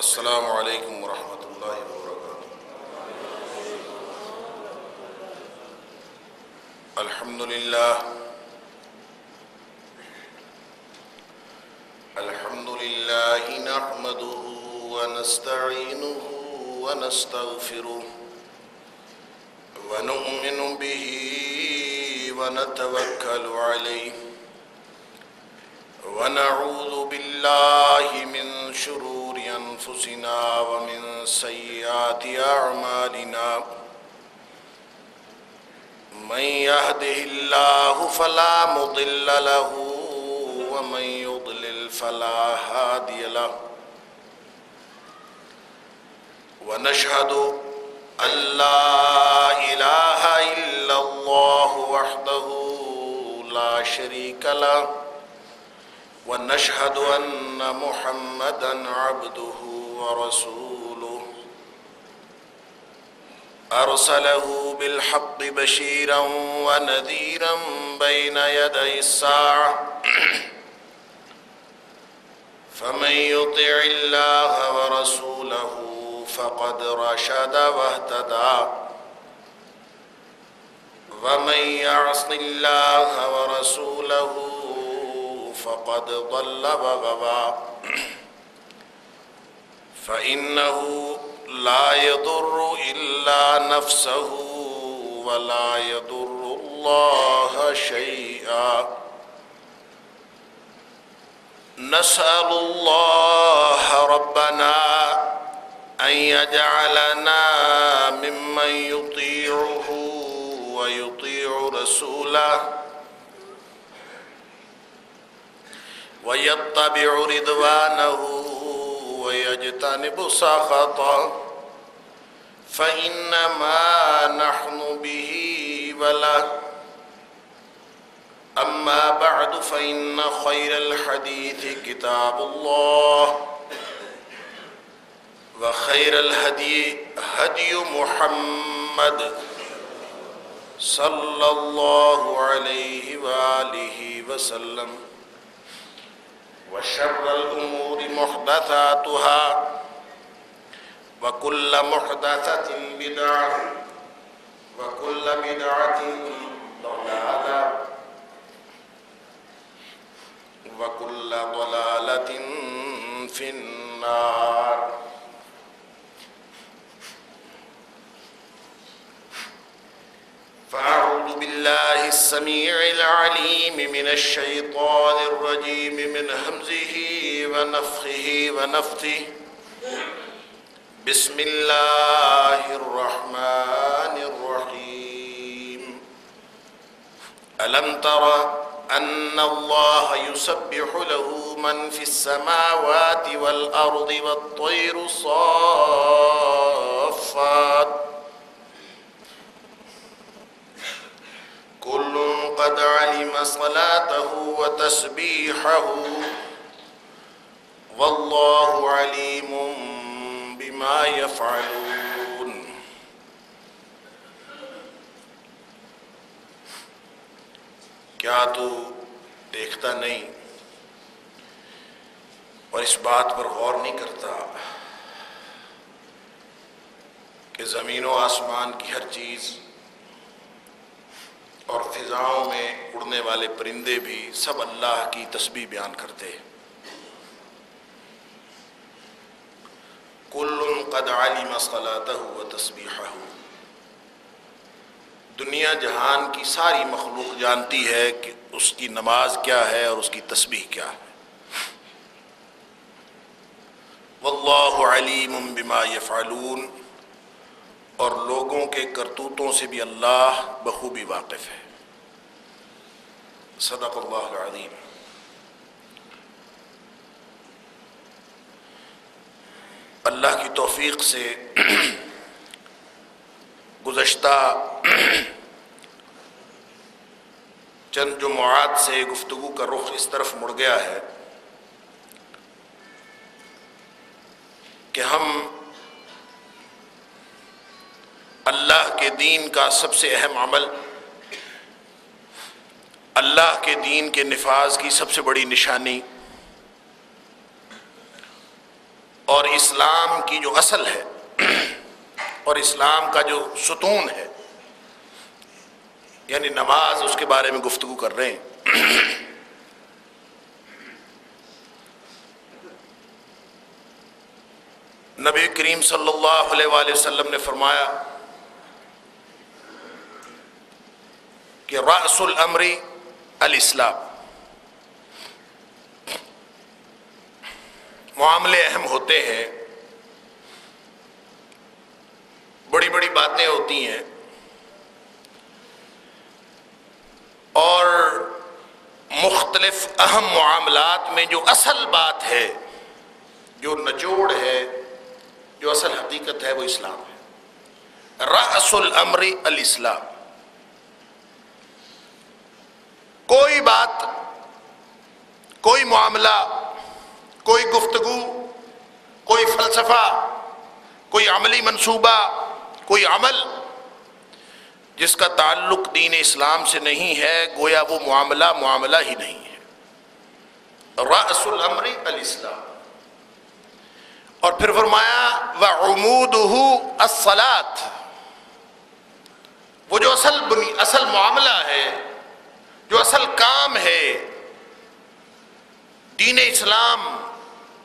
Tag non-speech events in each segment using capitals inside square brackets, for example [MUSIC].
السلام علیکم ورحمۃ اللہ وبرکاتہ۔ الحمد للہ الحمد للہ نحمده ونستعینه ونستغفره ونؤمن به ونتوكل عليه ونعوذ بالله من شرور أنفسنا ومن سيئات أعمالنا. من يهده الله فلا مضل له ومن يضلل فلا هادي له. ونشهد أن لا إله إلا الله وحده لا شريك له. ونشهد أن محمدا عبده ورسوله. أرسله بالحق بشيرا ونذيرا بين يدي الساعة. [CLEARS THROAT] فمن يطع الله ورسوله فقد رشد واهتدى. ومن يعص الله ورسوله فقد ضل وغوى. فإنه لا يضر إلا نفسه ولا يضر الله شيئا. نسأل الله ربنا أن يجعلنا ممن يطيعه ويطيع رسوله ويتبع رضوانه ويجتنب سخطه. فإنما نحن به وله أما بعد فإن خير الحديث كتاب الله. وخير الهدي هدي محمد صلى الله عليه وآله وسلم. وشر الأمور محدثاتها وكل محدثة بدعة وكل بدعة ضلالة وكل ضلالة في النار. السميع العليم من الشيطان الرجيم من همزه ونفخه ونفثه. بسم الله الرحمن الرحيم. ألم تر أن الله يسبح له من في السماوات والأرض والطير صافات؟ كل قد علم صلاته وتسبيحه والله عليم بما يفعلون. کیا تو دیکھتا نہیں اور اس بات پر غور نہیں کرتا کہ زمین و آسمان کی ہر چیز اور فضاؤں میں اڑنے والے پرندے بھی سب اللہ کی تسبیح بیان کرتے کل قد علم صلاتہ و تسبیحہ دنیا جہان کی ساری مخلوق جانتی ہے کہ اس کی نماز کیا ہے اور اس کی تسبیح کیا ہے۔ واللہ علیم بما یفعلون۔ اور لوگوں کے کرتوتوں سے بھی اللہ بخوبی واقف ہے۔ صدق اللہ العظیم اللہ کی توفیق سے [CLEARS THROAT] گزشتہ [CLEARS THROAT] چند جمعات سے گفتگو کا رخ اس طرف مڑ گیا ہے کہ ہم اللہ کے دین کا سب سے اہم عمل اللہ کے دین کے نفاذ کی سب سے بڑی نشانی اور اسلام کی جو اصل ہے اور اسلام کا جو ستون ہے یعنی نماز اس کے بارے میں گفتگو کر رہے ہیں۔ نبی کریم صلی اللہ علیہ وآلہ وسلم نے فرمایا کہ رأس الامری الاسلام۔ معاملے اہم ہوتے ہیں۔ بڑی بڑی باتیں ہوتی ہیں۔ اور مختلف اہم معاملات میں جو اصل بات ہے، جو نچوڑ ہے، جو اصل حقیقت ہے، وہ اسلام ہے۔ رأس الامر الاسلام۔ کوئی بات، کوئی معاملہ، کوئی گفتگو، کوئی فلسفہ، کوئی عملی منصوبہ، کوئی عمل جس کا تعلق دین اسلام سے نہیں ہے، گویا وہ معاملہ معاملہ ہی نہیں ہے۔ رأس الامر الاسلام۔ اور پھر فرمایا وہ عمود وہ جو اصل بنی اصل معاملہ ہے جو اصل کام ہے دین اسلام،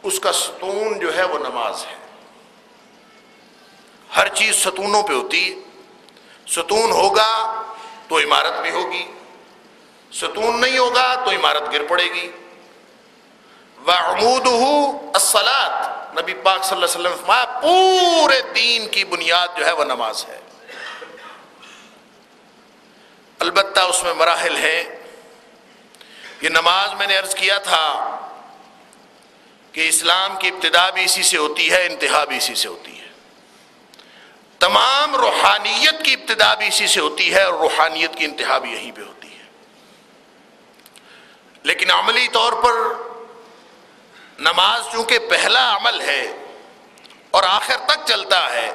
اس کا ستون جو ہے وہ نماز ہے۔ ہر چیز ستونوں پہ ہوتی ہے۔ ستون ہوگا تو عمارت بھی ہوگی۔ ستون نہیں ہوگا تو عمارت گر پڑے گی۔ وہ عمود نبی پاک صلی اللہ علیہ وسلم فرمایا، پورے دین کی بنیاد جو ہے وہ نماز ہے۔ البتہ اس میں مراحل ہیں۔ یہ نماز میں نے عرض کیا تھا کہ اسلام کی ابتدا بھی اسی سے ہوتی ہے، انتہا بھی اسی سے ہوتی ہے۔ تمام روحانیت کی ابتدا بھی اسی سے ہوتی ہے اور روحانیت کی انتہا بھی یہیں پہ ہوتی ہے۔ لیکن عملی طور پر نماز چونکہ پہلا عمل ہے اور آخر تک چلتا ہے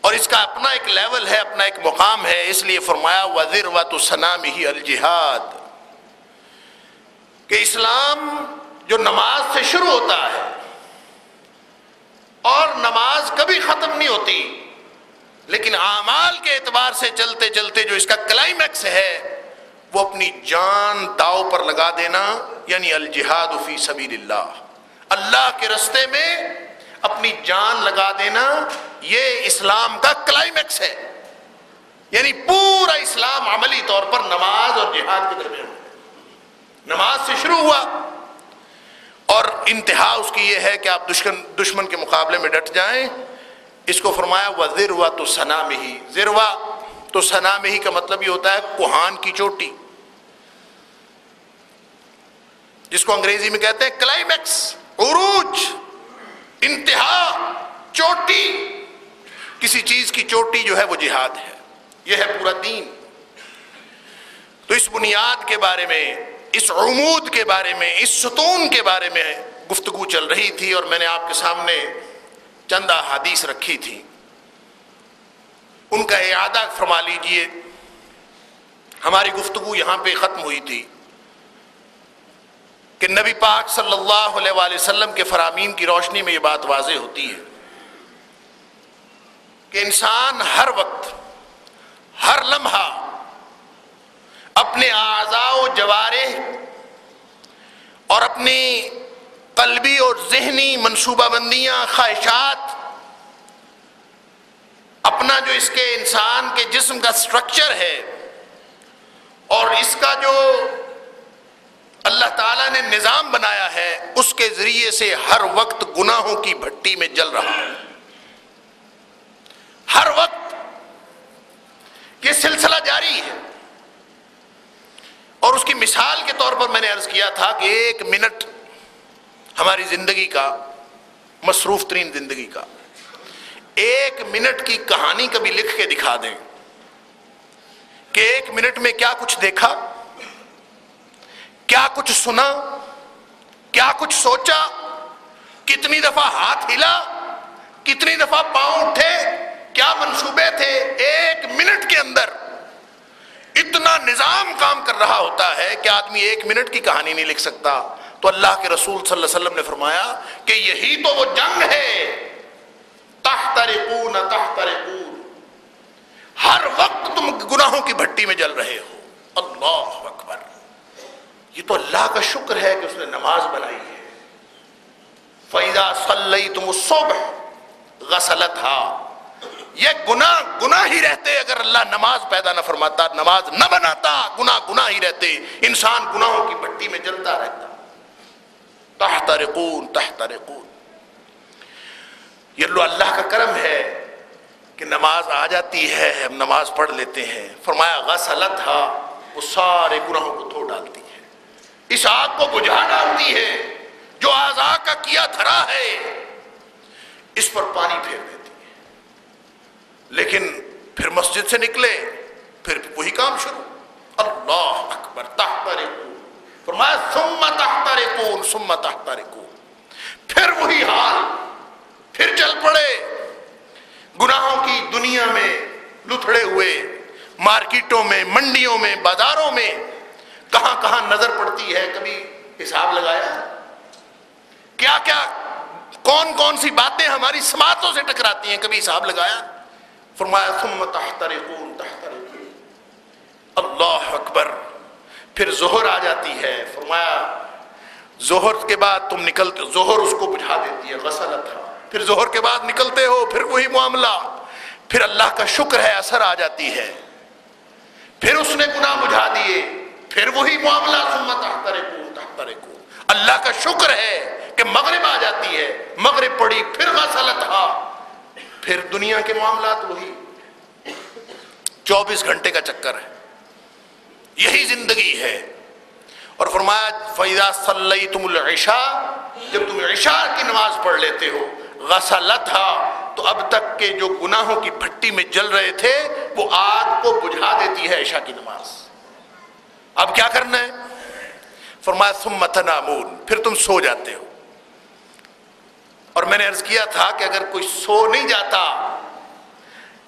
اور اس کا اپنا ایک لیول ہے، اپنا ایک مقام ہے۔ اس لیے فرمایا وزیر و تو سنام ہی الجہاد کہ اسلام جو نماز سے شروع ہوتا ہے اور نماز کبھی ختم نہیں ہوتی، لیکن اعمال کے اعتبار سے چلتے چلتے جو اس کا کلائمیکس ہے، وہ اپنی جان داؤ پر لگا دینا یعنی الجہاد فی سبیل اللہ۔ اللہ کے رستے میں اپنی جان لگا دینا، یہ اسلام کا کلائمیکس ہے۔ یعنی پورا اسلام عملی طور پر نماز اور جہاد کے درمیان۔ نماز سے شروع ہوا۔ اور انتہا اس کی یہ ہے کہ آپ دشمن دشمن کے مقابلے میں ڈٹ جائیں۔ اس کو فرمایا ہوا ذروا تو سنا میں ہی ذروا تو سنا میں ہی کا مطلب یہ ہوتا ہے کوہان کی چوٹی۔ جس کو انگریزی میں کہتے ہیں کلائمیکس عروج۔ انتہا چوٹی، کسی چیز کی چوٹی جو ہے وہ جہاد ہے، یہ ہے پورا دین۔ تو اس بنیاد کے بارے میں، اس عمود کے بارے میں، اس ستون کے بارے میں گفتگو چل رہی تھی اور میں نے آپ کے سامنے چند حادیث رکھی تھی ان کا اعادہ فرما لیجیے۔ ہماری گفتگو یہاں پہ ختم ہوئی تھی۔ کہ نبی پاک صلی اللہ علیہ وآلہ وسلم کے فرامین کی روشنی میں یہ بات واضح ہوتی ہے کہ انسان ہر وقت، ہر لمحہ اپنے اعضاء و جوارے اور اپنی قلبی اور ذہنی منصوبہ بندیاں، خواہشات، اپنا جو اس کے انسان کے جسم کا سٹرکچر ہے اور اس کا جو تعالیٰ نے نظام بنایا ہے، اس کے ذریعے سے ہر وقت گناہوں کی بھٹی میں جل رہا ہے۔ ہر وقت یہ سلسلہ جاری ہے۔ اور اس کی مثال کے طور پر میں نے عرض کیا تھا کہ ایک منٹ ہماری زندگی کا، مصروف ترین زندگی کا، ایک منٹ کی کہانی کبھی لکھ کے دکھا دیں کہ ایک منٹ میں کیا کچھ دیکھا؟ کیا کچھ سنا؟ کیا کچھ سوچا؟ کتنی دفعہ ہاتھ ہلا؟ کتنی دفعہ پاؤں اٹھے؟ کیا منصوبے تھے ایک منٹ کے اندر؟ اتنا نظام کام کر رہا ہوتا ہے کہ آدمی ایک منٹ کی کہانی نہیں لکھ سکتا۔ تو اللہ کے رسول صلی اللہ علیہ وسلم نے فرمایا کہ یہی تو وہ جنگ ہے۔ تحترقون تحترقون۔ ہر وقت تم گناہوں کی بھٹی میں جل رہے ہو۔ اللہ اکبر۔ یہ تو اللہ کا شکر ہے کہ اس نے نماز بنائی ہے۔ فیضا صلی تم صبح غسلت یہ گناہ گناہ ہی رہتے اگر اللہ نماز پیدا نہ فرماتا، نماز نہ بناتا، گناہ گناہ ہی رہتے۔ انسان گناہوں کی بھٹی میں جلتا رہتا۔ تحت رقون تحت رقون یہ لو اللہ کا کرم ہے کہ نماز آ جاتی ہے، ہم نماز پڑھ لیتے ہیں۔ فرمایا غسلت وہ سارے گناہوں کو دھو ڈالتی۔ اس آگ کو بجھا ڈالتی ہے، جو آزا کا کیا دھرا ہے، اس پر پانی پھیر دیتی ہے۔ لیکن پھر مسجد سے نکلے، پھر وہی کام شروع۔ اللہ اکبر تحت رکون فرمایا، ثم تحت ثم پھر وہی حال، پھر چل پڑے۔ گناہوں کی دنیا میں لتھڑے ہوئے، مارکیٹوں میں، منڈیوں میں، بازاروں میں کہاں کہاں نظر پڑتی ہے کبھی حساب لگایا کیا کیا کون کون سی باتیں ہماری سماعتوں سے ٹکراتی ہیں کبھی حساب لگایا؟ فرمایا، ثم تحترقون تحترقون۔ اللہ اکبر، پھر زہر آ جاتی ہے۔ فرمایا زہر کے بعد تم نکلتے زہر اس کو بجھا دیتی ہے، غسلت۔ پھر زہر کے بعد نکلتے ہو، پھر وہی معاملہ۔ پھر اللہ کا شکر ہے، اثر آ جاتی ہے۔ پھر اس نے گناہ بجھا دیے۔ پھر وہی معاملہ ثم تحترقون تحترقون اللہ کا شکر ہے کہ مغرب آ جاتی ہے، مغرب پڑی، پھر غسلت ہا۔ پھر دنیا کے معاملات وہی۔ چوبیس گھنٹے کا چکر ہے۔ یہی زندگی ہے۔ اور فرمایا فیضا صلی تم العشاء، جب تم عشاء کی نماز پڑھ لیتے ہو، غسلت ہا، تو اب تک کے جو گناہوں کی بھٹی میں جل رہے تھے، وہ آگ کو بجھا دیتی ہے عشاء کی نماز۔ اب کیا کرنا ہے؟ فرمایا، ثم تنامون، پھر تم سو جاتے ہو۔ اور میں نے عرض کیا تھا کہ اگر کوئی سو نہیں جاتا،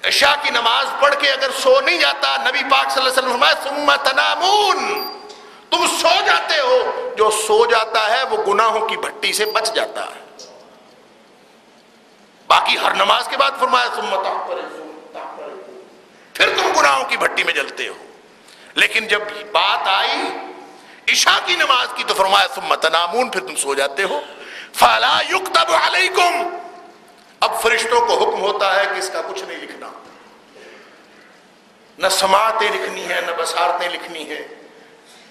عشاء کی نماز پڑھ کے اگر سو نہیں جاتا، نبی پاک صلی اللہ علیہ وسلم ثم تنامون، تم سو جاتے ہو۔ جو سو جاتا ہے، وہ گناہوں کی بھٹی سے بچ جاتا ہے۔ باقی ہر نماز کے بعد فرمایا، ثم پھر تم گناہوں کی بھٹی میں جلتے ہو۔ لیکن جب بات آئی عشاء کی نماز کی تو فرمایا، ثم تنامون، پھر تم سو جاتے ہو۔ فلا یکتب علیکم۔ اب فرشتوں کو حکم ہوتا ہے کہ اس کا کچھ نہیں لکھنا۔ نہ سماعتیں لکھنی ہے نہ بسارتیں لکھنی ہے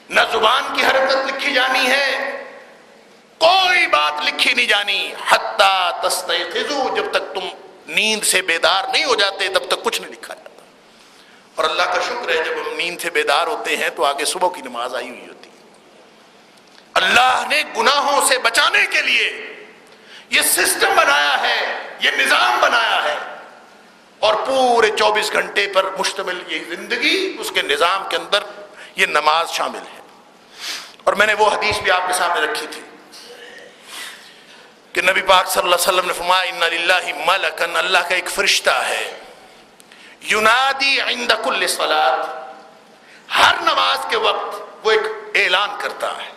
نہ زبان کی حرکت لکھی جانی ہے۔ کوئی بات لکھی نہیں جانی۔ حتیٰ تستیقظو، جب تک تم نیند سے بیدار نہیں ہو جاتے، تب تک کچھ نہیں لکھا جاتا۔ اور اللہ کا شکر ہے، جب ہم نیند سے بیدار ہوتے ہیں تو آگے صبح کی نماز آئی ہوئی ہوتی۔ اللہ نے گناہوں سے بچانے کے لیے یہ سسٹم بنایا ہے، یہ نظام بنایا ہے۔ اور پورے چوبیس گھنٹے پر مشتمل یہ زندگی، اس کے نظام کے اندر یہ نماز شامل ہے۔ اور میں نے وہ حدیث بھی آپ کے سامنے رکھی تھی کہ نبی پاک صلی اللہ علیہ وسلم نے فرمایا، ان للہ ملکن اللہ کا ایک فرشتہ ہے۔ یونادی عند کل صلات۔ ہر نماز کے وقت وہ ایک اعلان کرتا ہے،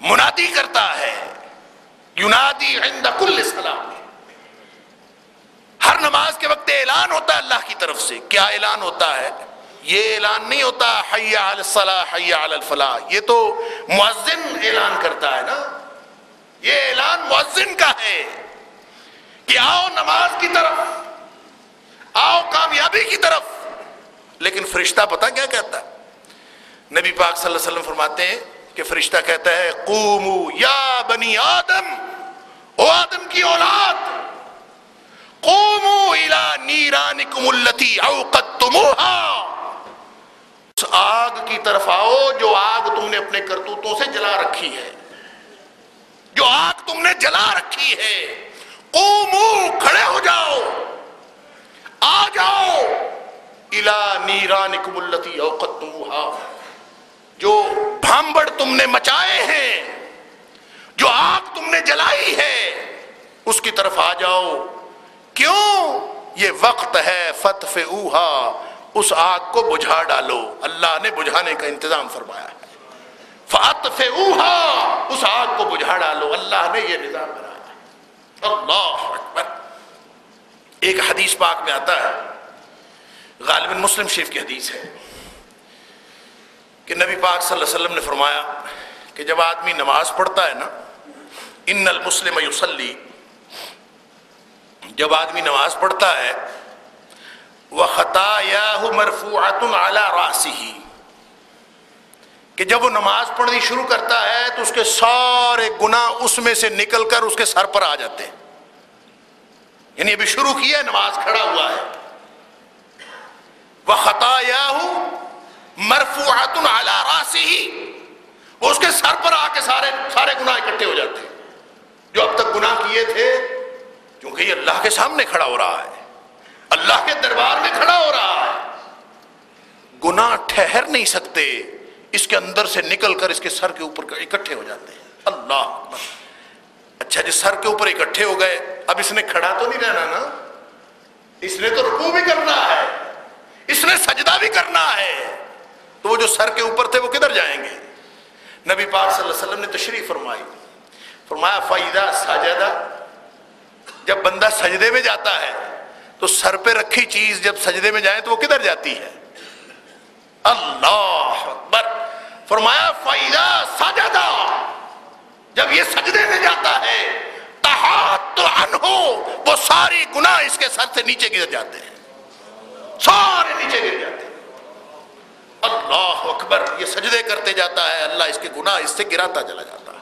منادی کرتا ہے یونادی عند کل سلام ہر نماز کے وقت اعلان ہوتا ہے اللہ کی طرف سے۔ کیا اعلان ہوتا ہے؟ یہ اعلان نہیں ہوتا حیا الصلاح حیا الفلاح۔ یہ تو مؤذن اعلان کرتا ہے نا۔ یہ اعلان مؤذن کا ہے کہ آؤ نماز کی طرف۔ آؤ کامیابی کی طرف۔ لیکن فرشتہ پتہ کیا کہتا ہے؟ نبی پاک صلی اللہ علیہ وسلم فرماتے ہیں کہ فرشتہ کہتا ہے قومو یا بنی آدم، او آدم کی اولاد قومو الى نیرانکم اللتی اوقدتموها اس آگ کی طرف آؤ جو آگ تم نے اپنے کرتوتوں سے جلا رکھی ہے۔ جو آگ تم نے جلا رکھی ہے۔ قومو کھڑے ہو جاؤ۔ آ جاؤ! الى نیرانکم اللتی اوقدتموها. جو بھامبڑ تم نے مچائے ہیں، جو آگ تم نے جلائی ہے، اس کی طرف آ جاؤ۔ کیوں؟ یہ وقت ہے فتف اوہا اس آگ کو بجھا ڈالو۔ اللہ نے بجھانے کا انتظام فرمایا ہے۔ فات اس آگ کو بجھا ڈالو۔ اللہ نے یہ نظام بنایا ہے۔ اللہ اکبر۔ ایک حدیث پاک میں آتا ہے، غالب مسلم شریف کی حدیث ہے کہ نبی پاک صلی اللہ علیہ وسلم نے فرمایا کہ جب آدمی نماز پڑھتا ہے نا، ان المسلم یوسلی جب آدمی نماز پڑھتا ہے وہ خطا یا مرفوعت راسی کہ جب وہ نماز پڑھنی شروع کرتا ہے تو اس کے سارے گناہ اس میں سے نکل کر اس کے سر پر آ جاتے ہیں۔ یعنی ابھی شروع کیا ہے، نماز کھڑا ہوا ہے۔ وہ خطا یا مرفوعت اعلی وہ اس کے سر پر آ کے سارے سارے گناہ اکٹھے ہو جاتے ہیں۔ جو اب تک گناہ کیے تھے، کیونکہ یہ اللہ کے سامنے کھڑا ہو رہا ہے۔ اللہ کے دربار میں کھڑا ہو رہا ہے۔ گناہ ٹھہر نہیں سکتے۔ اس کے اندر سے نکل کر اس کے سر کے اوپر اکٹھے ہو جاتے ہیں۔ اللہ اچھا جی سر کے اوپر اکٹھے ہو گئے۔ اب اس نے کھڑا تو نہیں رہنا نا۔ اس نے تو رکوع بھی کرنا ہے۔ اس نے سجدہ بھی کرنا ہے۔ تو وہ جو سر کے اوپر تھے وہ کدھر جائیں گے؟ نبی پاک صلی اللہ علیہ وسلم نے تشریف فرمائی۔ فرمایا فائدہ ساجدہ جب بندہ سجدے میں جاتا ہے، تو سر پہ رکھی چیز جب سجدے میں جائے تو وہ کدھر جاتی ہے؟ اللہ اکبر۔ فرمایا فائدہ سجدہ جب یہ سجدے میں جاتا ہے تو انہو وہ ساری گناہ اس کے سر سے نیچے گر جاتے ہیں۔ سارے نیچے گر جاتے ہیں۔ اللہ اکبر، یہ سجدے کرتے جاتا ہے، اللہ اس کے گناہ اس سے گراتا چلا جاتا ہے۔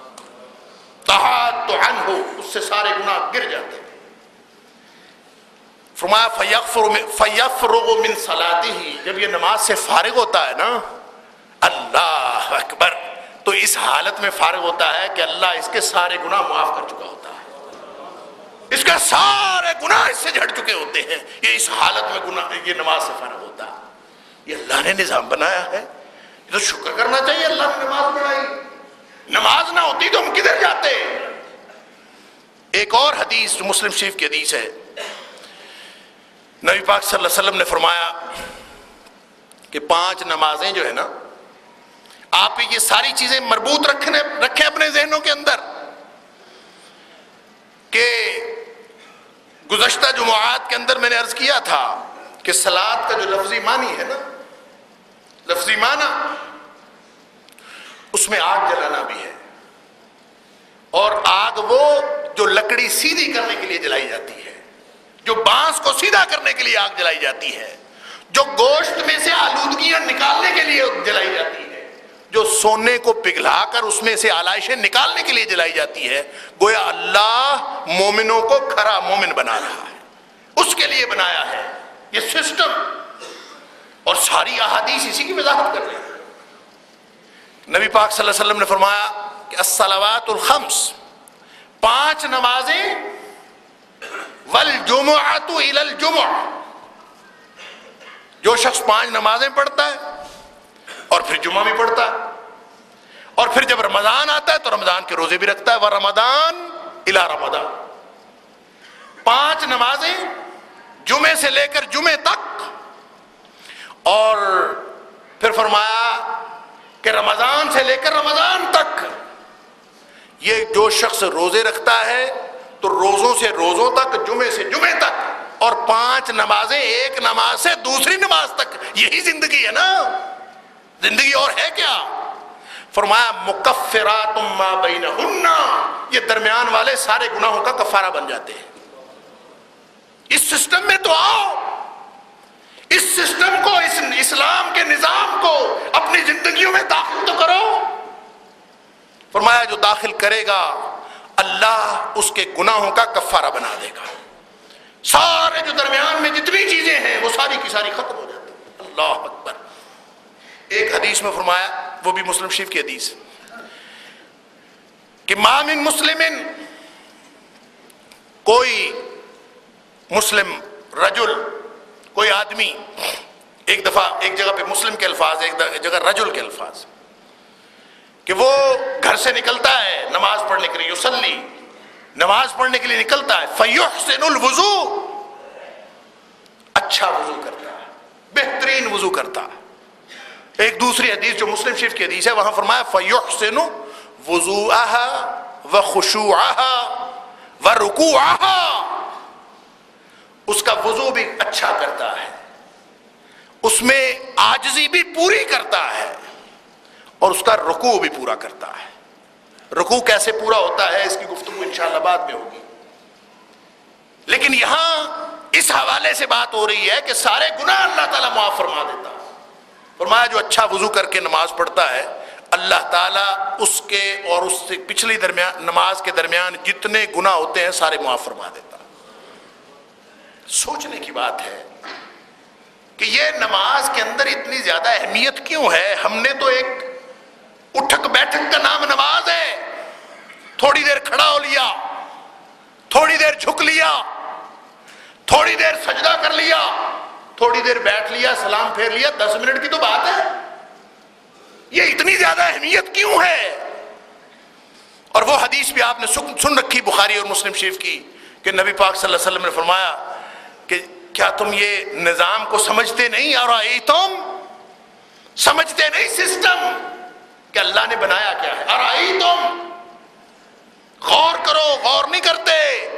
تو انہو اس سے سارے گناہ گر جاتے ہیں۔ فرمایا فیفرغ من صلاتی جب یہ نماز سے فارغ ہوتا ہے نا، اللہ اکبر تو اس حالت میں فارغ ہوتا ہے کہ اللہ اس کے سارے گناہ معاف کر چکا ہوتا ہے۔ اس کے سارے گناہ اس سے جھڑ چکے ہوتے ہیں۔ یہ اس حالت میں گناہ، یہ نماز سے فارغ ہوتا ہے۔ یہ اللہ نے نظام بنایا ہے۔ یہ تو شکر کرنا چاہیے اللہ نے نماز بنائی نماز نہ ہوتی تو ہم کدھر جاتے؟ ایک اور حدیث جو مسلم شریف کی حدیث ہے۔ نبی پاک صلی اللہ علیہ وسلم نے فرمایا کہ پانچ نمازیں جو ہے نا آپ یہ ساری چیزیں مربوط رکھنے رکھیں اپنے ذہنوں کے اندر کہ گزشتہ جمعات کے اندر میں نے عرض کیا تھا کہ سلاد کا جو لفظی معنی ہے نا، لفظی معنی، اس میں آگ جلانا بھی ہے۔ اور آگ وہ جو لکڑی سیدھی کرنے کے لیے جلائی جاتی ہے، جو بانس کو سیدھا کرنے کے لیے آگ جلائی جاتی ہے، جو گوشت میں سے آلودگیاں نکالنے کے لیے جلائی جاتی ہے۔ جو سونے کو پگھلا کر اس میں سے آلائشیں نکالنے کے لیے جلائی جاتی ہے، گویا اللہ مومنوں کو کھرا مومن بنا رہا ہے۔ اس کے لیے بنایا ہے۔ یہ سسٹم اور ساری احادیث اسی کی وضاحت کر رہے ہیں۔ نبی پاک صلی اللہ علیہ وسلم نے فرمایا کہ السلوات الخمس، پانچ نمازیں، والجمعۃ الى الجمعہ۔ جو شخص پانچ نمازیں پڑھتا ہے اور پھر جمعہ بھی پڑھتا ہے۔ اور پھر جب رمضان آتا ہے تو رمضان کے روزے بھی رکھتا ہے۔ وہ رمضان الا رمضان۔ پانچ نمازیں جمعے سے لے کر جمعے تک۔ اور پھر فرمایا کہ رمضان سے لے کر رمضان تک۔ یہ جو شخص روزے رکھتا ہے تو روزوں سے روزوں تک، جمعے سے جمعے تک۔ اور پانچ نمازیں ایک نماز سے دوسری نماز تک۔ یہی زندگی ہے نا۔ زندگی اور ہے کیا؟ فرمایا مکفرات ما بینہن. یہ درمیان والے سارے گناہوں کا کفارہ بن جاتے ہیں۔ اس سسٹم میں تو آؤ۔ اس سسٹم کو، اس اسلام کے نظام کو اپنی زندگیوں میں داخل تو کرو۔ فرمایا، جو داخل کرے گا، اللہ اس کے گناہوں کا کفارہ بنا دے گا۔ سارے جو درمیان میں جتنی چیزیں ہیں، وہ ساری کی ساری ختم ہو جاتی۔ اللہ اکبر۔ ایک حدیث میں فرمایا، وہ بھی مسلم شریف کی حدیث، کہ مامن مسلم کوئی مسلم رجل، کوئی آدمی ایک دفعہ ایک جگہ پہ مسلم کے الفاظ، ایک جگہ رجل کے الفاظ، کہ وہ گھر سے نکلتا ہے، نماز پڑھنے کے لیے یوسلی نماز پڑھنے کے لیے نکلتا ہے، فیحسن الوضو اچھا وضو کرتا ہے، بہترین وضو کرتا ہے۔ ایک دوسری حدیث جو مسلم شریف کی حدیث ہے، وہاں فرمایا فیحسن وضوءها وخشوعها ورکوعها اس کا وضو بھی اچھا کرتا ہے، اس میں آجزی بھی پوری کرتا ہے، اور اس کا رکوع بھی پورا کرتا ہے۔ رکوع کیسے پورا ہوتا ہے، اس کی گفتگو انشاءاللہ بعد میں ہوگی۔ لیکن یہاں اس حوالے سے بات ہو رہی ہے کہ سارے گناہ اللہ تعالیٰ معاف فرما دیتا۔ فرمایا جو اچھا وضو کر کے نماز پڑھتا ہے، اللہ تعالیٰ اس کے اور اس سے پچھلی درمیان، نماز کے درمیان جتنے گناہ ہوتے ہیں سارے معاف فرما دیتا۔ سوچنے کی بات ہے کہ یہ نماز کے اندر اتنی زیادہ اہمیت کیوں ہے؟ ہم نے تو ایک اٹھک بیٹھک کا نام نماز ہے۔ تھوڑی دیر کھڑا ہو لیا، تھوڑی دیر جھک لیا، تھوڑی دیر سجدہ کر لیا۔ تھوڑی دیر بیٹھ لیا، سلام پھیر لیا، دس منٹ کی تو بات ہے۔ یہ اتنی زیادہ اہمیت کیوں ہے؟ اور وہ حدیث بھی آپ نے سن رکھی بخاری اور مسلم شریف کی کہ نبی پاک صلی اللہ علیہ وسلم نے فرمایا کہ کیا تم یہ نظام کو سمجھتے نہیں؟ اور آئی تم سمجھتے نہیں سسٹم؟ کہ اللہ نے بنایا کیا ہے؟ اور آئی تم غور کرو، غور نہیں کرتے۔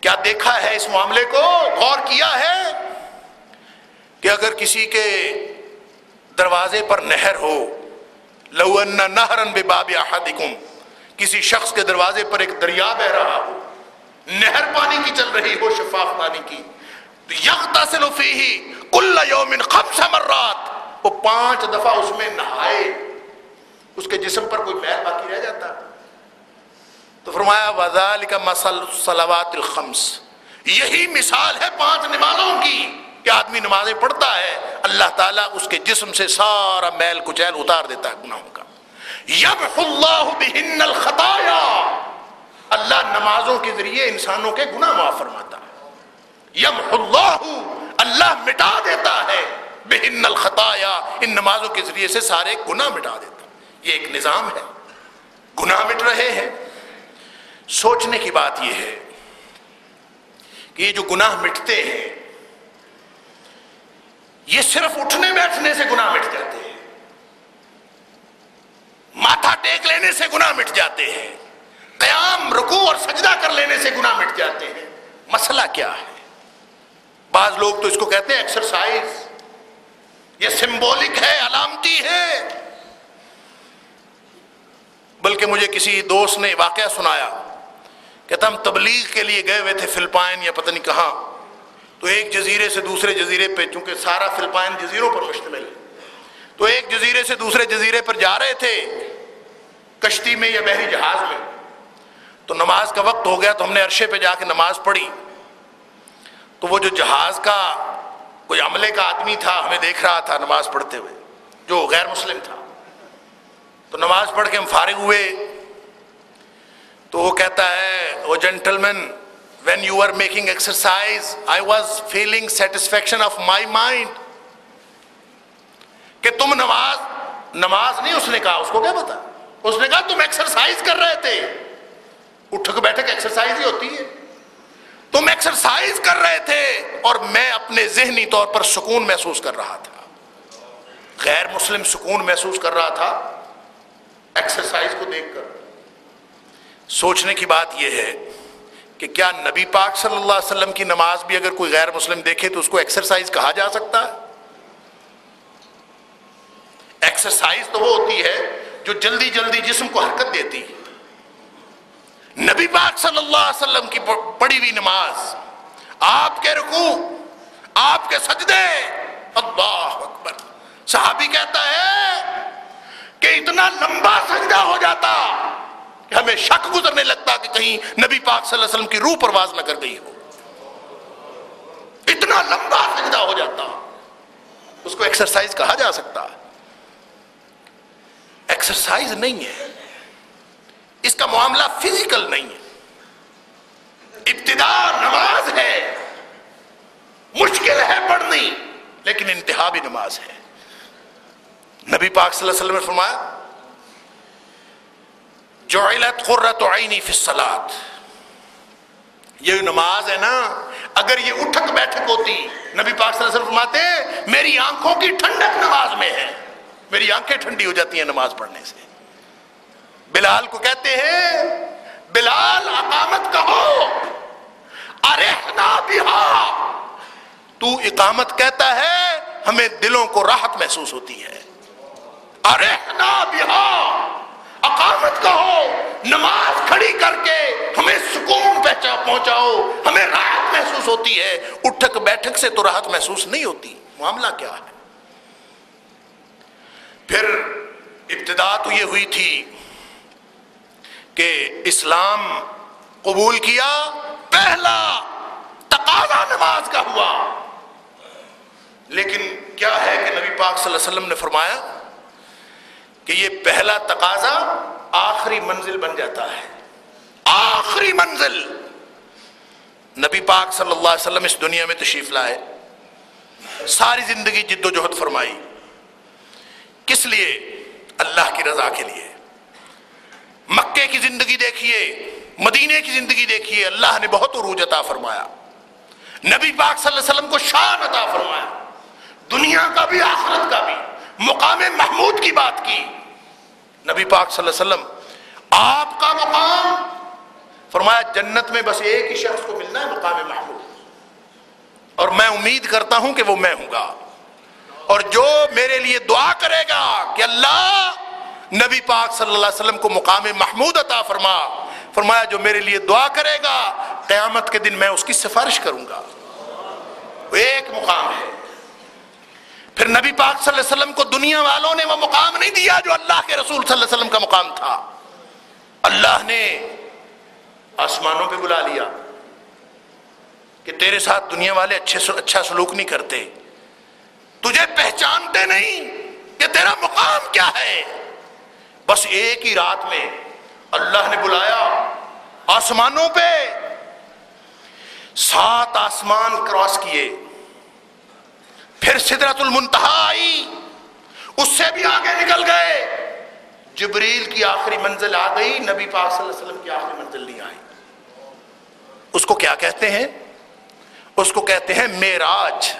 کیا دیکھا ہے اس معاملے کو؟ غور کیا ہے کہ اگر کسی کے دروازے پر نہر ہو، لو نہرن بے باب کسی شخص کے دروازے پر ایک دریا بہ رہا ہو، نہر پانی کی چل رہی ہو، شفاف پانی کی، یغتسل فیہ کل یوم خمس مرات، وہ پانچ دفعہ اس میں نہائے۔ اس کے جسم پر کوئی میل باقی رہ جاتا۔ تو فرمایا وذالک مسل صلوات الخمس یہی مثال ہے پانچ نمازوں کی کہ آدمی نمازیں پڑھتا ہے، اللہ تعالیٰ اس کے جسم سے سارا میل کچیل اتار دیتا ہے گناہوں کا۔ یبح اللہ بہن الخطایا اللہ نمازوں کے ذریعے انسانوں کے گناہ معاف فرماتا ہے۔ اللہ اللہ مٹا دیتا ہے۔ بہن الخطایا ان نمازوں کے ذریعے سے سارے گناہ مٹا دیتا یہ ایک نظام ہے۔ گناہ مٹ رہے ہیں۔ سوچنے کی بات یہ ہے کہ یہ جو گناہ مٹتے ہیں، یہ صرف اٹھنے بیٹھنے سے گناہ مٹ جاتے ہیں۔ ماتھا ٹیک لینے سے گناہ مٹ جاتے ہیں۔ قیام رکو اور سجدہ کر لینے سے گناہ مٹ جاتے ہیں۔ مسئلہ کیا ہے؟ بعض لوگ تو اس کو کہتے ہیں ایکسرسائز یہ سمبولک ہے، علامتی ہے۔ بلکہ مجھے کسی دوست نے واقعہ سنایا۔ کہتا ہم تبلیغ کے لیے گئے ہوئے تھے فلپائن یا پتہ نہیں کہاں، تو ایک جزیرے سے دوسرے جزیرے پہ، چونکہ سارا فلپائن جزیروں پر مشتمل ہے تو ایک جزیرے سے دوسرے جزیرے پر جا رہے تھے، کشتی میں یا بحری جہاز میں۔ تو نماز کا وقت ہو گیا، تو ہم نے عرشے پہ جا کے نماز پڑھی۔ تو وہ جو جہاز کا، کوئی عملے کا آدمی تھا، ہمیں دیکھ رہا تھا نماز پڑھتے ہوئے، جو غیر مسلم تھا۔ تو نماز پڑھ کے ہم فارغ ہوئے۔ تو وہ کہتا ہے وہ gentleman when you are making exercise I was feeling satisfaction of my mind کہ تم نماز نماز نہیں اس نے کہا، اس کو کیا پتا؟ اس نے کہا، تم ایکسرسائز کر رہے تھے. اٹھک بیٹھک ایکسرسائز ہی ہوتی ہے۔ تم ایکسرسائز کر رہے تھے اور میں اپنے ذہنی طور پر سکون محسوس کر رہا تھا۔ غیر مسلم سکون محسوس کر رہا تھا۔ ایکسرسائز کو دیکھ کر۔ سوچنے کی بات یہ ہے کہ کیا نبی پاک صلی اللہ علیہ وسلم کی نماز بھی اگر کوئی غیر مسلم دیکھے تو اس کو ایکسرسائز کہا جا سکتا ہے؟ ایکسرسائز تو وہ ہوتی ہے جو جلدی جلدی جسم کو حرکت دیتی ہے۔ نبی پاک صلی اللہ علیہ وسلم کی پڑھی ہوئی نماز، آپ کے رکوع، آپ کے سجدے، اللہ اکبر۔ صحابی کہتا ہے کہ اتنا لمبا سجدہ ہو جاتا۔ کہ ہمیں شک گزرنے لگتا کہ کہیں نبی پاک صلی اللہ علیہ وسلم کی روح پرواز نہ کر گئی ہو۔ اتنا لمبا سجدہ ہو جاتا۔ اس کو ایکسرسائز کہا جا سکتا۔ ایکسرسائز نہیں ہے۔ اس کا معاملہ فزیکل نہیں ہے۔ ابتدا نماز ہے۔ مشکل ہے پڑھنی، لیکن انتہا بھی نماز ہے۔ نبی پاک صلی اللہ علیہ وسلم نے فرمایا جو علت قرۃ عینی فی الصلاۃ۔ یہ نماز ہے نا، اگر یہ اٹھک بیٹھک ہوتی، نبی پاک صلی اللہ علیہ وسلم فرماتے، میری آنکھوں کی ٹھنڈک نماز میں ہے۔ میری آنکھیں ٹھنڈی ہو جاتی ہیں نماز پڑھنے سے۔ بلال کو کہتے ہیں، بلال اقامت کہو ارحنا بہا۔ تو اقامت کہتا ہے، ہمیں دلوں کو راحت محسوس ہوتی ہے۔ ارحنا بہا۔ اقامت کہو، نماز کھڑی کر کے ہمیں سکون پہچا پہنچاؤ، ہمیں راحت محسوس ہوتی ہے۔ اٹھک بیٹھک سے تو راحت محسوس نہیں ہوتی۔ معاملہ کیا ہے؟ پھر ابتدا تو یہ ہوئی تھی کہ اسلام قبول کیا۔ پہلا تقاضا نماز کا ہوا۔ لیکن کیا ہے کہ نبی پاک صلی اللہ علیہ وسلم نے فرمایا؟ کہ یہ پہلا تقاضا آخری منزل بن جاتا ہے۔ آخری منزل۔ نبی پاک صلی اللہ علیہ وسلم اس دنیا میں تشریف لائے۔ ساری زندگی جد و جہد فرمائی۔ کس لیے؟ اللہ کی رضا کے لیے۔ مکے کی زندگی دیکھیے، مدینے کی زندگی دیکھیے، اللہ نے بہت عروج عطا فرمایا۔ نبی پاک صلی اللہ علیہ وسلم کو شان عطا فرمایا۔ دنیا کا بھی، آخرت کا بھی۔ مقام محمود کی بات کی۔ نبی پاک صلی اللہ علیہ وسلم، آپ کا مقام، فرمایا جنت میں بس ایک ہی شخص کو ملنا ہے، مقام محمود۔ اور میں امید کرتا ہوں کہ وہ میں ہوں گا۔ اور جو میرے لیے دعا کرے گا کہ اللہ نبی پاک صلی اللہ علیہ وسلم کو مقام محمود عطا فرما۔ فرمایا جو میرے لیے دعا کرے گا، قیامت کے دن میں اس کی سفارش کروں گا۔ ایک مقام ہے۔ پھر نبی پاک صلی اللہ علیہ وسلم کو دنیا والوں نے وہ مقام نہیں دیا جو اللہ کے رسول صلی اللہ علیہ وسلم کا مقام تھا۔ اللہ نے آسمانوں پہ بلا لیا کہ تیرے ساتھ دنیا والے اچھے اچھا سلوک نہیں کرتے۔ تجھے پہچانتے نہیں کہ تیرا مقام کیا ہے۔ بس ایک ہی رات میں اللہ نے بلایا آسمانوں پہ۔ سات آسمان کراس کیے۔ پھر سدرت المنتہا آئی اس سے بھی آگے نکل گئے۔ جبریل کی آخری منزل آ گئی، نبی پاک صلی اللہ علیہ وسلم کی آخری منزل نہیں آئی۔ اس کو کیا کہتے ہیں؟ اس کو کہتے ہیں میراج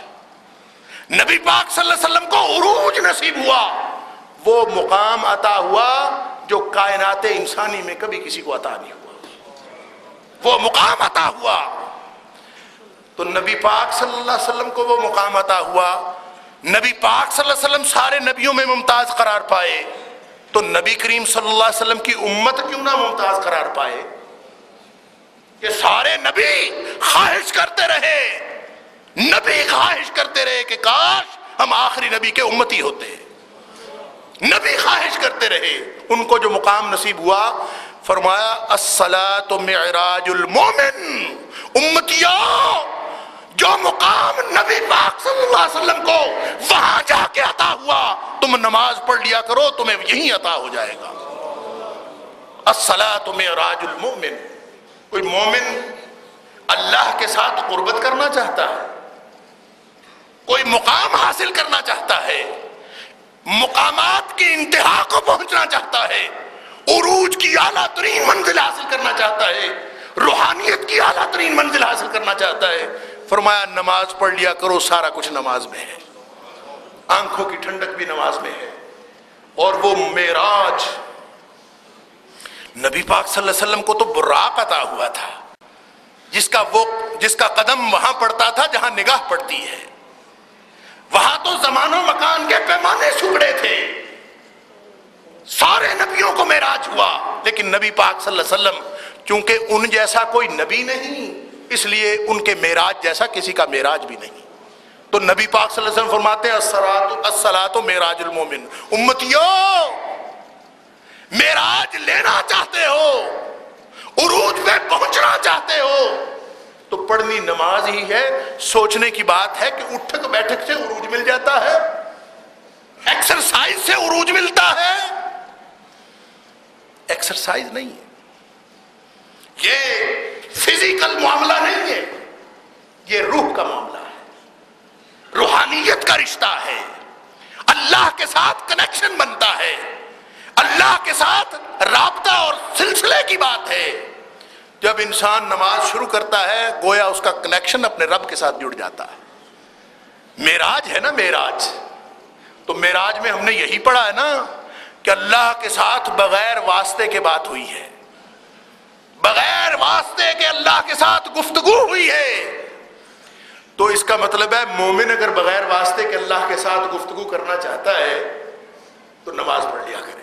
نبی پاک صلی اللہ علیہ وسلم کو عروج نصیب ہوا۔ وہ مقام عطا ہوا جو کائنات انسانی میں کبھی کسی کو عطا نہیں ہوا۔ وہ مقام عطا ہوا۔ تو نبی پاک صلی اللہ علیہ وسلم کو وہ مقام عطا ہوا۔ نبی پاک صلی اللہ علیہ وسلم سارے نبیوں میں ممتاز قرار پائے۔ تو نبی کریم صلی اللہ علیہ وسلم کی امت کیوں نہ ممتاز قرار پائے؟ کہ سارے نبی خواہش کرتے رہے۔ نبی خواہش کرتے رہے کہ کاش ہم آخری نبی کے امتی ہوتے۔ نبی خواہش کرتے رہے۔ ان کو جو مقام نصیب ہوا، فرمایا السلاۃ معراج المومن امتیوں جو مقام نبی پاک صلی اللہ علیہ وسلم کو وہاں جا کے عطا ہوا، تم نماز پڑھ لیا کرو، تمہیں یہی عطا ہو جائے گا۔ السلاۃ معراج المومن کوئی مومن اللہ کے ساتھ قربت کرنا چاہتا ہے؟ کوئی مقام حاصل کرنا چاہتا ہے؟ مقامات کی انتہا کو پہنچنا چاہتا ہے؟ عروج کی اعلیٰ ترین منزل حاصل کرنا چاہتا ہے؟ روحانیت کی اعلیٰ ترین منزل حاصل کرنا چاہتا ہے؟ فرمایا، نماز پڑھ لیا کرو، سارا کچھ نماز میں ہے۔ آنکھوں کی ٹھنڈک بھی نماز میں ہے۔ اور وہ میراج نبی پاک صلی اللہ علیہ وسلم کو تو براق عطا ہوا تھا۔ جس کا وہ جس کا قدم وہاں پڑتا تھا جہاں نگاہ پڑتی ہے۔ وہاں تو زمان و مکان کے پیمانے سکڑے تھے۔ سارے نبیوں کو میراج ہوا۔ لیکن نبی پاک صلی اللہ علیہ وسلم چونکہ ان جیسا کوئی نبی نہیں اس لیے ان کے میراج جیسا کسی کا میراج بھی نہیں۔ تو نبی پاک صلی اللہ علیہ وسلم فرماتے ہیں السلاۃ میراج المومن۔ امتیو میراج لینا چاہتے ہو، عروج پہ پہنچنا چاہتے ہو۔ تو پڑھنی نماز ہی ہے، سوچنے کی بات ہے کہ اٹھک بیٹھک سے عروج مل جاتا ہے ایکسرسائز سے عروج ملتا ہے۔ ایکسرسائز نہیں ہے۔ یہ فزیکل معاملہ نہیں ہے، یہ روح کا معاملہ ہے۔ روحانیت کا رشتہ ہے۔ اللہ کے ساتھ کنیکشن بنتا ہے۔ اللہ کے ساتھ رابطہ اور سلسلے کی بات ہے۔ جب انسان نماز شروع کرتا ہے، گویا اس کا کنیکشن اپنے رب کے ساتھ جڑ جاتا ہے۔ میراج ہے نا میراج تو میراج میں ہم نے یہی پڑھا ہے نا کہ اللہ کے ساتھ بغیر واسطے کے بات ہوئی ہے۔ بغیر واسطے کے اللہ کے ساتھ گفتگو ہوئی ہے۔ تو اس کا مطلب ہے مومن اگر بغیر واسطے کے اللہ کے ساتھ گفتگو کرنا چاہتا ہے، تو نماز پڑھ لیا کرے۔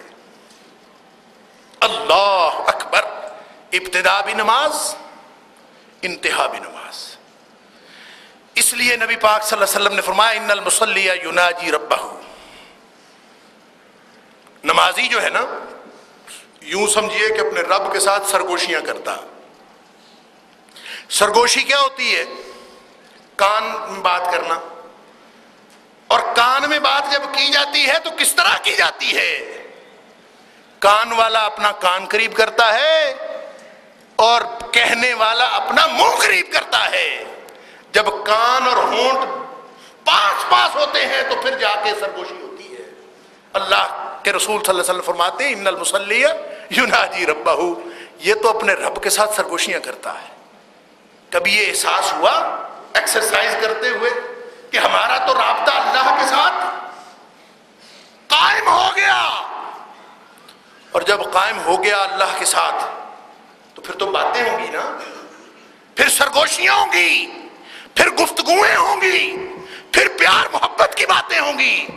اللہ اکبر، ابتدا بھی نماز، انتہا بھی نماز۔ اس لیے نبی پاک صلی اللہ علیہ وسلم نے فرمایا، ان المسلیہ یوناجی ربہ نمازی جو ہے نا یوں سمجھیے کہ اپنے رب کے ساتھ سرگوشیاں کرتا۔ سرگوشی کیا ہوتی ہے؟ کان میں بات کرنا۔ اور کان میں بات جب کی جاتی ہے تو کس طرح کی جاتی ہے؟ کان والا اپنا کان قریب کرتا ہے اور کہنے والا اپنا منہ قریب کرتا ہے۔ جب کان اور ہونٹ پاس پاس ہوتے ہیں تو پھر جا کے سرگوشی ہوتی ہے۔ اللہ کے رسول صلی اللہ علیہ وسلم فرماتے ہیں، ان المسلیہ یوناجی ربہ یہ تو اپنے رب کے ساتھ سرگوشیاں کرتا ہے۔ کبھی یہ احساس ہوا ایکسرسائز کرتے ہوئے کہ ہمارا تو رابطہ اللہ کے ساتھ قائم ہو گیا۔ اور جب قائم ہو گیا اللہ کے ساتھ، تو پھر تو باتیں ہوں گی نا۔ پھر سرگوشیاں ہوں گی، پھر گفتگویں ہوں گی، پھر پیار محبت کی باتیں ہوں گی۔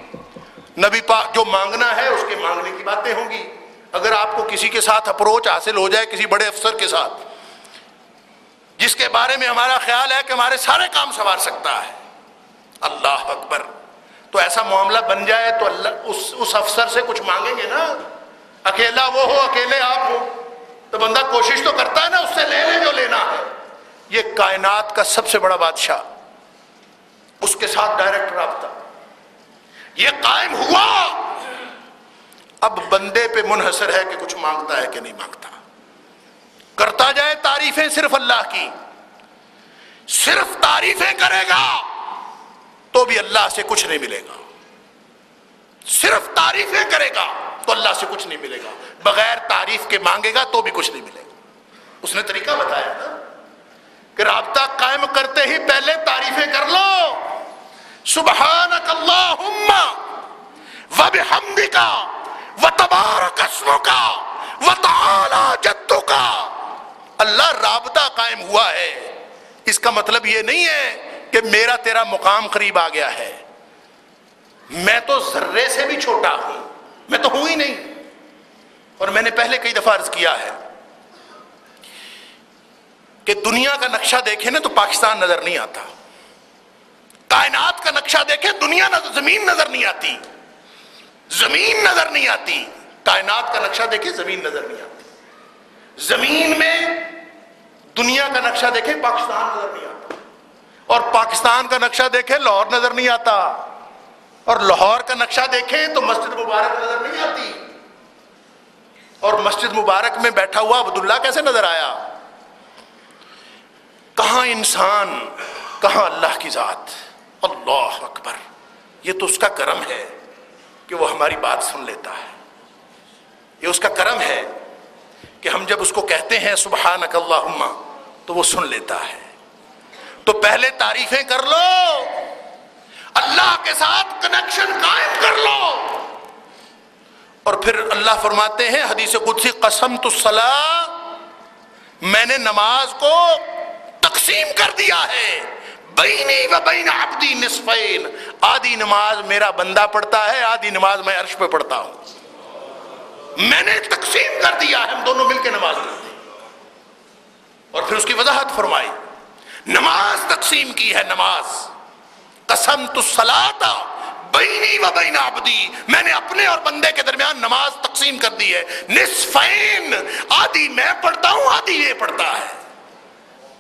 نبی پاک جو مانگنا ہے، اس کے مانگنے کی باتیں ہوں گی۔ اگر آپ کو کسی کے ساتھ اپروچ حاصل ہو جائے کسی بڑے افسر کے ساتھ، جس کے بارے میں ہمارا خیال ہے کہ ہمارے سارے کام سنوار سکتا ہے، اللہ اکبر۔ تو ایسا معاملہ بن جائے تو اللہ، اس اس افسر سے کچھ مانگیں گے نا۔ اکیلا وہ ہو، اکیلے آپ ہو۔ تو بندہ کوشش تو کرتا ہے نا اس سے لے لے جو لینا ہے۔ یہ کائنات کا سب سے بڑا بادشاہ، اس کے ساتھ ڈائریکٹ رابطہ۔ یہ قائم ہوا۔ اب بندے پہ منحصر ہے کہ کچھ مانگتا ہے کہ نہیں مانگتا۔ کرتا جائے تعریفیں صرف اللہ کی۔ صرف تعریفیں کرے گا تو بھی اللہ سے کچھ نہیں ملے گا۔ صرف تعریفیں کرے گا تو اللہ سے کچھ نہیں ملے گا۔ بغیر تعریف کے مانگے گا تو بھی کچھ نہیں ملے گا۔ اس نے طریقہ بتایا نا کہ رابطہ قائم کرتے ہی پہلے تعریفیں کر لو۔ سبحانک اللہم و بحمدکا و تبارک اسمکا و تعالی اللہ رابطہ قائم ہوا ہے۔ اس کا مطلب یہ نہیں ہے کہ میرا تیرا مقام قریب آ گیا ہے۔ میں تو ذرے سے بھی چھوٹا ہوں۔ میں تو ہوں ہی نہیں۔ اور میں نے پہلے کئی دفعہ عرض کیا ہے کہ دنیا کا نقشہ دیکھیں نا تو پاکستان نظر نہیں آتا۔ کائنات کا نقشہ دیکھیں دنیا نظر زمین نظر نہیں آتی۔ زمین نظر نہیں آتی۔ کائنات کا نقشہ دیکھیں زمین نظر نہیں آتی۔ زمین میں دنیا کا نقشہ دیکھیں پاکستان نظر نہیں آتا۔ اور پاکستان کا نقشہ دیکھیں لاہور نظر نہیں آتا۔ اور لاہور کا نقشہ دیکھیں تو مسجد مبارک نظر نہیں آتی۔ اور مسجد مبارک میں بیٹھا ہوا عبداللہ کیسے نظر آیا؟ کہاں انسان، کہاں اللہ کی ذات؟ اللہ اکبر، یہ تو اس کا کرم ہے۔ کہ وہ ہماری بات سن لیتا ہے۔ یہ اس کا کرم ہے کہ ہم جب اس کو کہتے ہیں سبحانک اللہم تو وہ سن لیتا ہے۔ تو پہلے تعریفیں کر لو۔ اللہ کے ساتھ کنیکشن قائم کر لو۔ اور پھر اللہ فرماتے ہیں، حدیث قدسی، قسم تو میں نے نماز کو تقسیم کر دیا ہے۔ بینی و بین عبدی نصفین۔ آدھی نماز میرا بندہ پڑھتا ہے، آدھی نماز میں عرش پہ پڑھتا ہوں۔ میں نے تقسیم کر دیا ہم دونوں مل کے نماز پڑھتے اور پھر اس کی وضاحت فرمائی۔ نماز تقسیم کی ہے، نماز۔ قسم تو سلاتا بینی و بین عبدی۔ میں نے اپنے اور بندے کے درمیان نماز تقسیم کر دی ہے۔ نصفین۔ آدھی میں پڑھتا ہوں، آدھی یہ پڑھتا ہے۔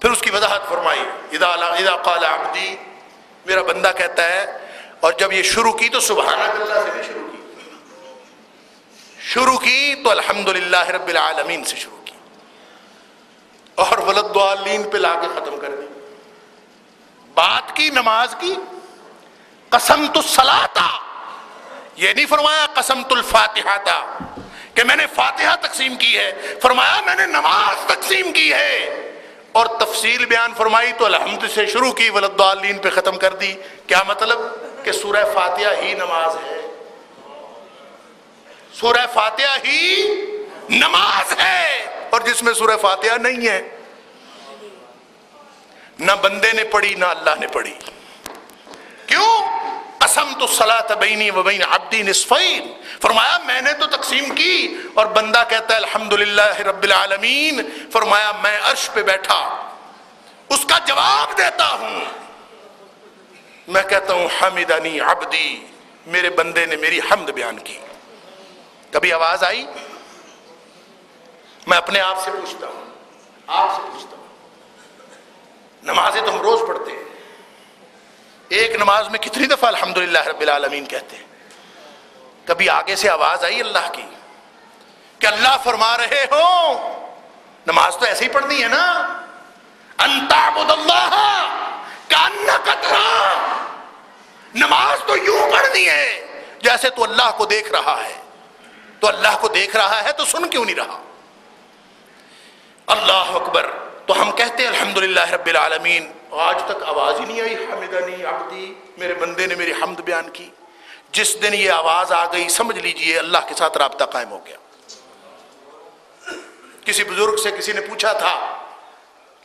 پھر اس کی وضاحت فرمائی اذا, اذا قال عبدی میرا بندہ کہتا ہے اور جب یہ شروع کی تو سبحانہ اللہ سے بھی شروع کی۔ شروع کی تو الحمدللہ رب العالمین سے شروع کی۔ اور ولد دعالین پہ لا کے ختم کر دی۔ بات کی نماز کی قسم تو سلاتا یہ نہیں فرمایا قسم الفاتحہ تھا کہ میں نے فاتحہ تقسیم کی ہے فرمایا میں نے نماز تقسیم کی ہے۔ اور تفصیل بیان فرمائی تو الحمد سے شروع کی ولدالین پہ ختم کر دی۔ کیا مطلب؟ کہ سورہ فاتحہ ہی نماز ہے۔ سورہ فاتحہ ہی نماز ہے۔ اور جس میں سورہ فاتحہ نہیں ہے، نہ بندے نے پڑھی، نہ اللہ نے پڑھی۔ کیوں؟ اسم تو بینی و بین عبدی نصفین۔ فرمایا، میں نے تو تقسیم کی اور بندہ کہتا ہے، الحمدللہ رب العالمین۔ فرمایا، میں عرش پہ بیٹھا، اس کا جواب دیتا ہوں۔ میں کہتا ہوں، حمدنی عبدی، میرے بندے نے میری حمد بیان کی۔ کبھی آواز آئی؟ میں اپنے آپ سے پوچھتا ہوں، آپ سے پوچھتا ہوں۔ نمازیں تو ہم روز پڑھتے ہیں۔ ایک نماز میں کتنی دفعہ الحمدللہ رب العالمین کہتے ہیں؟ کبھی آگے سے آواز آئی اللہ کی کہ اللہ فرما رہے ہو؟ نماز تو ایسے ہی پڑھنی ہے نا؟ اللہ نماز تو یوں پڑھنی ہے جیسے تو اللہ کو دیکھ رہا ہے۔ تو اللہ کو دیکھ رہا ہے تو سن کیوں نہیں رہا؟ اللہ اکبر۔ تو ہم کہتے ہیں الحمدللہ رب العالمین آج تک آواز ہی نہیں آئی حمدنی عبدی، میرے بندے نے میری حمد بیان کی۔ جس دن یہ آواز آ گئی، سمجھ لیجیے، اللہ کے ساتھ رابطہ قائم ہو گیا۔ کسی بزرگ سے کسی نے پوچھا تھا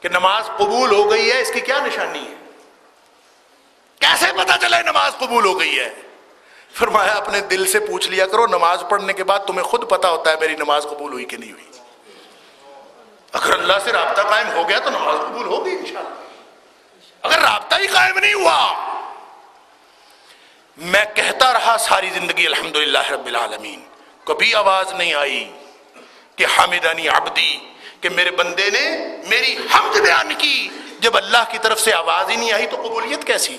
کہ نماز قبول ہو گئی ہے، اس کی کیا نشانی ہے؟ کیسے پتا چلے نماز قبول ہو گئی ہے؟ فرمایا، اپنے دل سے پوچھ لیا کرو، نماز پڑھنے کے بعد تمہیں خود پتا ہوتا ہے میری نماز قبول ہوئی کہ نہیں ہوئی۔ اگر اللہ سے رابطہ قائم ہو گیا تو نماز قبول ہوگی انشاءاللہ۔ اگر رابطہ ہی قائم نہیں ہوا، میں کہتا رہا ساری زندگی، الحمدللہ رب العالمین۔ کبھی آواز نہیں آئی کہ حامدانی عبدی، کہ میرے بندے نے میری حمد بیان کی۔ جب اللہ کی طرف سے آواز ہی نہیں آئی تو قبولیت کیسی؟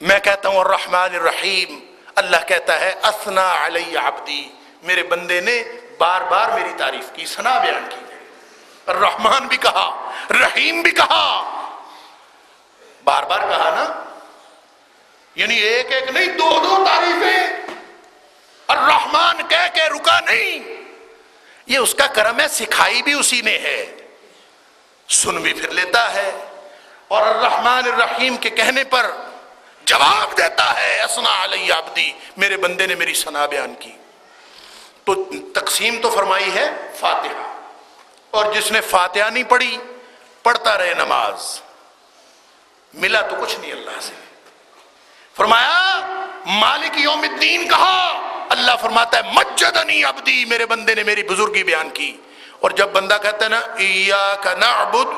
میں کہتا ہوں، الرحمن الرحیم۔ اللہ کہتا ہے اسنا علی عبدی۔ میرے بندے نے بار بار میری تعریف کی سنا بیان کی۔ الرحمن بھی کہا رحیم بھی کہا۔ بار بار کہا نا۔ یعنی ایک ایک نہیں، دو دو تعریفیں۔ الرحمن کہہ کے رکا نہیں۔ یہ اس کا کرم ہے، سکھائی بھی اسی نے ہے۔ سن بھی پھر لیتا ہے۔ اور الرحمن الرحیم کے کہنے پر جواب دیتا ہے اسنا علی عبدی۔ میرے بندے نے میری سنا بیان کی۔ تو تقسیم تو فرمائی ہے فاتحہ۔ اور جس نے فاتحہ نہیں پڑھی، پڑھتا رہے نماز۔ ملا تو کچھ نہیں اللہ سے۔ فرمایا، مالک یوم الدین کہا، اللہ فرماتا ہے، مجدنی عبدی، میرے بندے نے میری بزرگی بیان کی۔ اور جب بندہ کہتا ہے نا، ایاک نعبد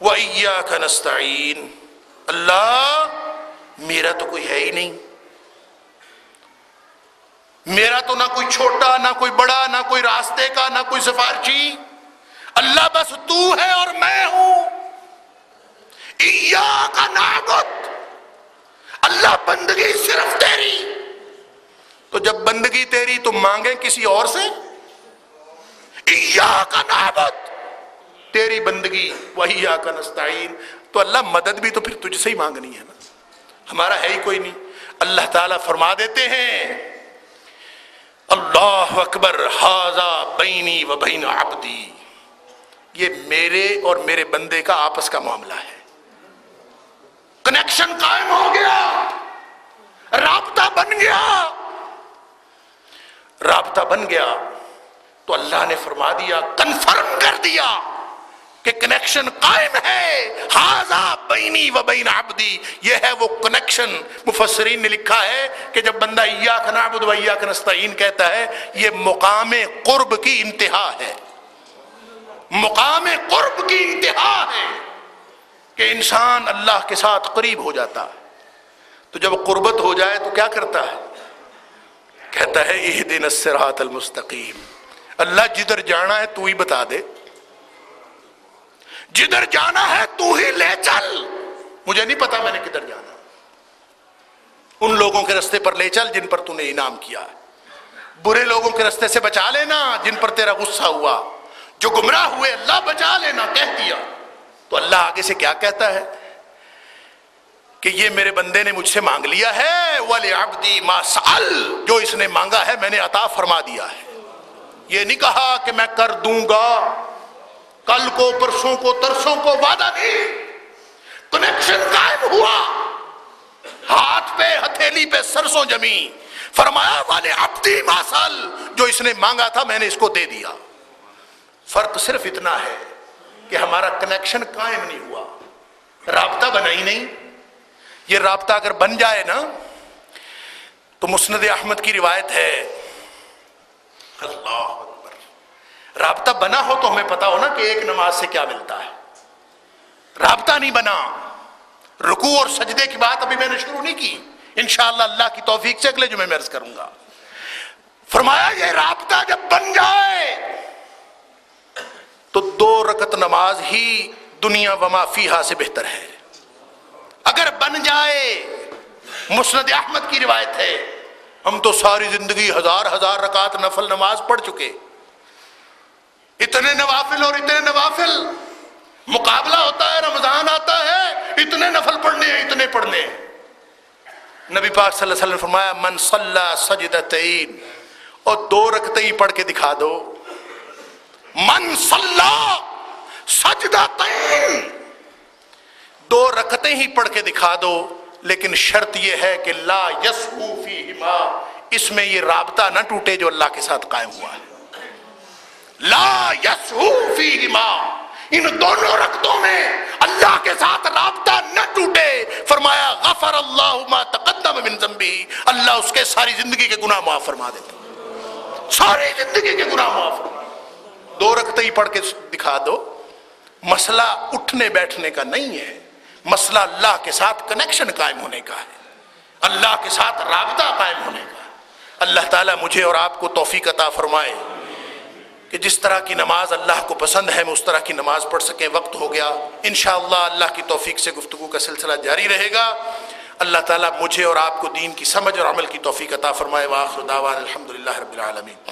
و ایاک نستعین اللہ، میرا تو کوئی ہے ہی نہیں۔ میرا تو نہ کوئی چھوٹا، نہ کوئی بڑا، نہ کوئی راستے کا، نہ کوئی سفارشی۔ اللہ بس تو ہے اور میں ہوں۔ کا نابت اللہ بندگی صرف تیری۔ تو جب بندگی تیری تو مانگے کسی اور سے؟ کا نابت تیری بندگی وہی کا نستعین۔ تو اللہ مدد بھی تو پھر تجھ سے ہی مانگنی ہے نا۔ ہمارا ہے ہی کوئی نہیں۔ اللہ تعالیٰ فرما دیتے ہیں۔ اللہ اکبر حاضہ بینی و بین عبدی۔ یہ میرے اور میرے بندے کا آپس کا معاملہ ہے۔ کنیکشن قائم ہو گیا۔ رابطہ بن گیا۔ رابطہ بن گیا تو اللہ نے فرما دیا کنفرم کر دیا۔ کہ کنیکشن قائم ہے۔ ہاضا بینی و بین عبدی۔ یہ ہے وہ کنیکشن مفسرین نے لکھا ہے کہ جب بندہ ایاک نعبد و ایاک نستعین کہتا ہے، یہ مقام قرب کی انتہا ہے۔ مقام قرب کی انتہا ہے کہ انسان اللہ کے ساتھ قریب ہو جاتا ہے۔ تو جب قربت ہو جائے تو کیا کرتا ہے؟ کہتا ہے اہدن الصراط المستقیم۔ اللہ جدھر جانا ہے تو ہی بتا دے۔ جدھر جانا ہے تو ہی لے چل۔ مجھے نہیں پتا میں نے کدھر جانا۔ ان لوگوں کے رستے پر لے چل جن پر تو نے انعام کیا ہے۔ برے لوگوں کے رستے سے بچا لینا جن پر تیرا غصہ ہوا۔ جو گمراہ ہوئے اللہ بچا لینا، کہہ دیا۔ تو اللہ آگے سے کیا کہتا ہے؟ کہ یہ میرے بندے نے مجھ سے مانگ لیا ہے۔ ولی ابدی سال جو اس نے مانگا ہے، میں نے عطا فرما دیا ہے۔ یہ نہیں کہا کہ میں کر دوں گا۔ کل کو پرسوں کو ترسوں کو وعدہ نہیں کنیکشن قائم ہوا۔ ہاتھ پہ، ہتھیلی پہ سرسوں جمی۔ فرمایا، والے ابدی ماسل، جو اس نے مانگا تھا، میں نے اس کو دے دیا۔ فرق صرف اتنا ہے کہ ہمارا کنیکشن قائم نہیں ہوا۔ رابطہ بنا ہی نہیں۔ یہ رابطہ اگر بن جائے نا، تو مسند احمد کی روایت ہے۔ اللہ اکبر رابطہ بنا ہو تو ہمیں پتا ہو نا کہ ایک نماز سے کیا ملتا ہے۔ رابطہ نہیں بنا۔ رکو اور سجدے کی بات ابھی میں نے شروع نہیں کی۔ انشاءاللہ اللہ کی توفیق سے اگلے جمعے میں عرض کروں گا۔ فرمایا یہ رابطہ جب بن جائے تو دو رکت نماز ہی دنیا وما فیہا سے بہتر ہے۔ اگر بن جائے، مسند احمد کی روایت ہے، ہم تو ساری زندگی ہزار ہزار رکعت نفل نماز پڑھ چکے۔ اتنے نوافل اور اتنے نوافل، مقابلہ ہوتا ہے، رمضان آتا ہے، اتنے نفل پڑھنے ہیں، اتنے پڑھنے ہیں۔ نبی پاک صلی اللہ علیہ وسلم فرمایا، من صلی سجدتین اور دو رکھتے ہی پڑھ کے دکھا دو۔ من صلی سجدتین دو رکھتے ہی پڑھ کے دکھا دو، لیکن شرط یہ ہے کہ لا یسو فیہما۔ اس میں یہ رابطہ نہ ٹوٹے جو اللہ کے ساتھ قائم ہوا ہے۔ لا یسو فیہما۔ ان دونوں رکھتوں میں اللہ کے ساتھ رابطہ نہ ٹوٹے۔ فرمایا، غفر اللہ ما تقدم من ذنبی۔ اللہ اس کے ساری زندگی کے گناہ معاف فرما دیتا ساری زندگی کے گناہ معاف فرما دو رکھتے ہی پڑھ کے دکھا دو۔ مسئلہ اٹھنے بیٹھنے کا نہیں ہے۔ مسئلہ اللہ کے ساتھ کنیکشن قائم ہونے کا ہے۔ اللہ کے ساتھ رابطہ قائم ہونے کا ہے۔ اللہ تعالیٰ مجھے اور آپ کو توفیق عطا فرمائے۔ کہ جس طرح کی نماز اللہ کو پسند ہے، میں اس طرح کی نماز پڑھ سکیں، وقت ہو گیا۔ انشاءاللہ اللہ کی توفیق سے گفتگو کا سلسلہ جاری رہے گا۔ اللہ تعالیٰ مجھے اور آپ کو دین کی سمجھ اور عمل کی توفیق عطا فرمائے۔ واخر دعوان الحمدللہ رب العالمین۔